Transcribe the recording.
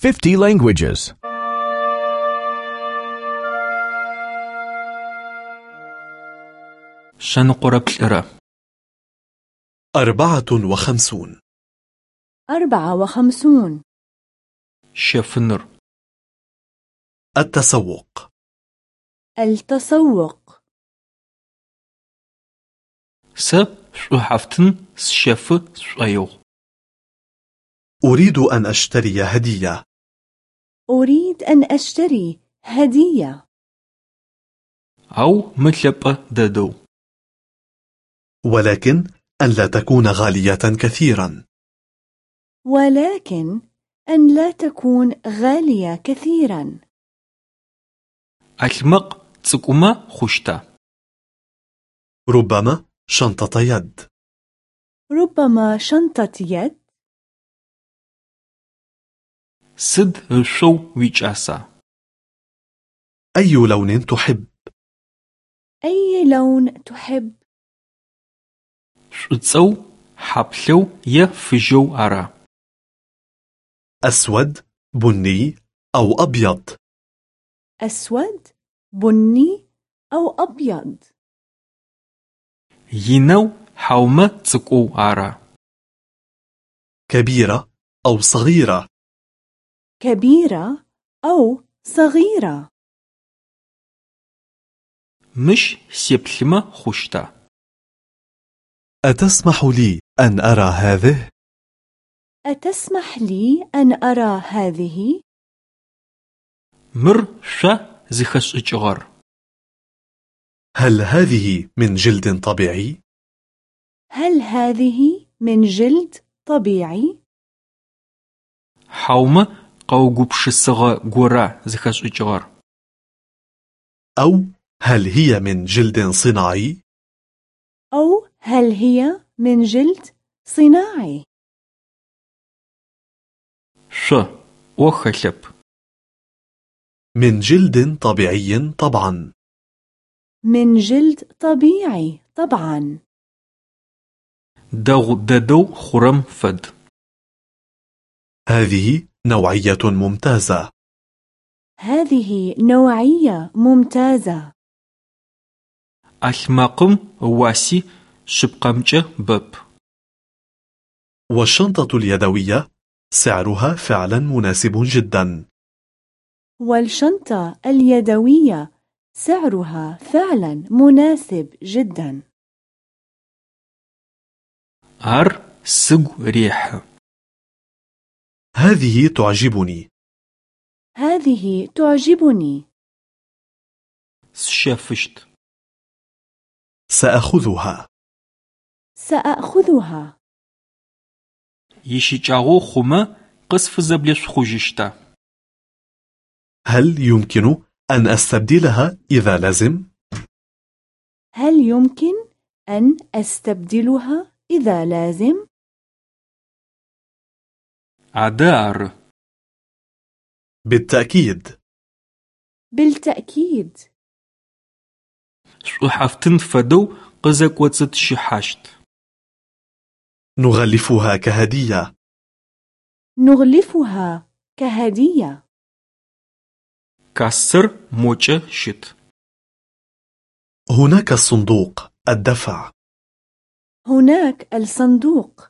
50 languages. شن قرب الرا. أربعة وخمسون. أربعة وخمسون. شفنر. التسوق. التسوق. سب شحفتن شف شايو. أريد أن أشتري هدية. أريد أن أشتري هدية. أو ملب ددو ولكن أن لا تكون غالية كثيرا. ولكن أن لا تكون غالية كثيرا. ألمق تسكوما خشتا ربما شنطة يد. ربما شنطة يد. سد شو ويجاسا أي لون تحب؟ أي لون تحب؟ شوتسو حبلو يفجو أرا. أسود بني أو أبيض؟ أسود بني أو أبيض. ينو حومة تسكو أرا. كبيرة أو صغيرة؟ كبيرة أو صغيرة مش سيبلما خشتا أتسمح لي أن أرى هذه؟ أتسمح لي أن أرى هذه؟ مر شا زخش إجغر هل هذه من جلد طبيعي؟ هل هذه من جلد طبيعي؟ حومة غورا زخش إجغر أو هل هي من جلد صناعي؟ أو هل هي من جلد صناعي؟ ش وخلب من جلد طبيعي طبعا من جلد طبيعي طبعا دغ ددو خرم فد هذه نوعية ممتازة. هذه نوعية ممتازة. ألماقم واسي شبقمجة بب. والشنطة اليدوية سعرها فعلا مناسب جدا. والشنطة اليدوية سعرها فعلا مناسب جدا. أر سج ريح. هذه تعجبني. هذه تعجبني. شفشت سأخذها. سأخذها. يشيجاغو خما قصف زبلش خجشتا هل يمكن أن أستبدلها إذا لازم؟ هل يمكن أن أستبدلها إذا لازم؟ عدار بالتأكيد. بالتأكيد. شحفتن فدو قزك وتت شحشت نغلفها كهدية. نغلفها كهدية. كسر موجة شت. هناك الصندوق الدفع. هناك الصندوق